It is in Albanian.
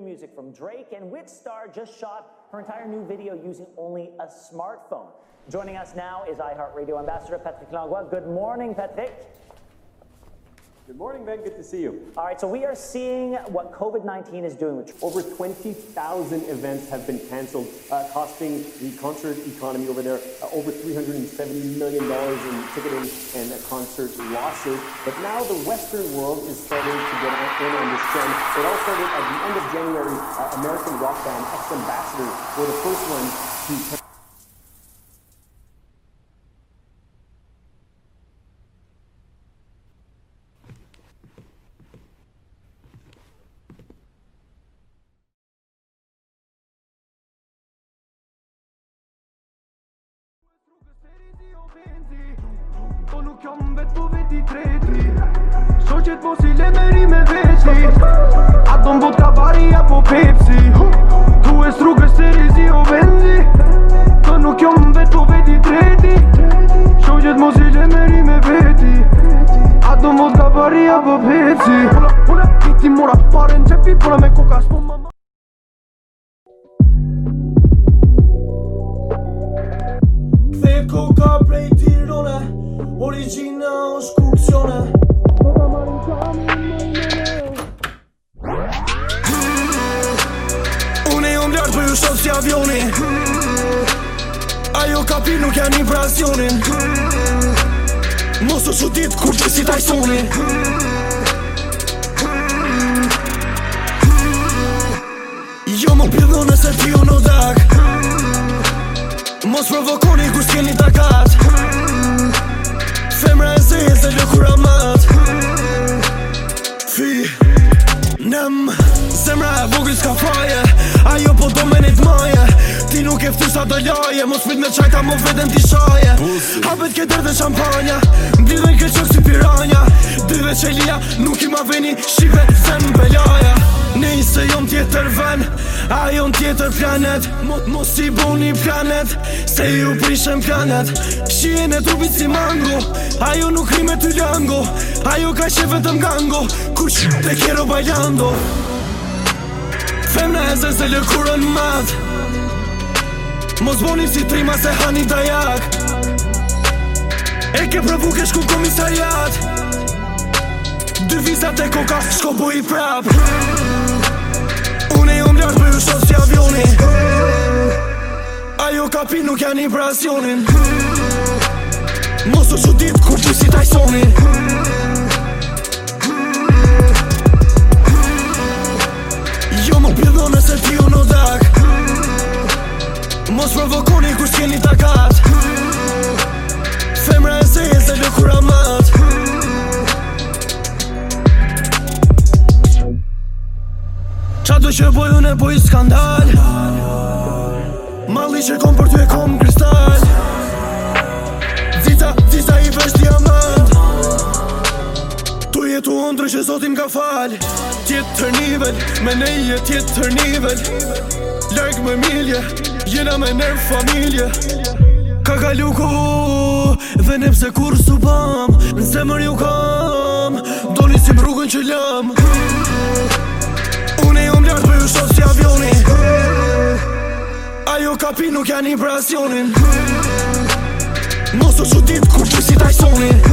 new music from Drake, and which star just shot her entire new video using only a smartphone. Joining us now is iHeartRadio Ambassador Patrick Langlois. Good morning, Patrick. Good morning, Ben. Good to see you. All right, so we are seeing what COVID 19 is doing. Which over 20,000 events have been canceled, uh, costing the concert economy over there uh, over $370 million in ticketing and uh, concert losses. But now the Western world is starting to get in on this trend. It all started at the end of January. Uh, American rock band Ex Ambassadors were the first ones to. Po nuk jam vetë po vetë i tretri Shoqet mos po i le meri me veqi Ato mbot pepsi Tu e strugë se o benzi Po nuk jam vetë po vetë i tretri Shoqet mos po i le meri me veqi Ato mbot pepsi Pula, pula, piti mora pare në me koka Gjina është kukciona Po ta maritonin Une ju më lartë për ju sot si avioni Kuuu Ajo kapi nuk janë impresionin Kuuu që ditë kur që si taj Kuuu Jo më pjëdhënë se ti ju në dhak Kuuu Mos provokoni kus keni takat sa të laje Mos fit me qajta Mos vetën t'i shaje Habet ke dërë dhe shampanja Ndidhe në këtë qëkë si piranja Dive që lija Nuk i ma veni Shive se në belaja Ne se jom tjetër ven A jom tjetër planet Mot mos i bu një planet Se ju prishem planet Shien e trupit si mango Ajo nuk rime me t'u lango Ajo ka shive të mgango Kur që të kjero bajlando Femna e zezë e lëkurën mad Mos boni si trima se hani dajak E ke pravu ke shku komisariat Dy vizat e koka shko bu i prap Une jom ljarë për shos t'ja avioni Ajo kapi nuk janë i brasionin Mos u që dit kur që si tajsonin keni ta kat Femra e se se dhe kura mat Qa du që boj po unë e boj po skandal Mali që kom për ty e kom kristal Zita, zita i vesh diamant Tu jetu ondre që zotim ka fal Tjetë të nivel, me ne jetë tjetë të nivel Lëgë me milje, Jena me nërë familje Ka kalu ko Dhe nepse kur su pam Në zemër ju kam Do njësim rrugën që lam Une jom lartë për ju shosë si avioni Ajo kapi nuk janë impresionin Mosu që ditë kur që si tajsonin Mosu që ditë kur që si tajsonin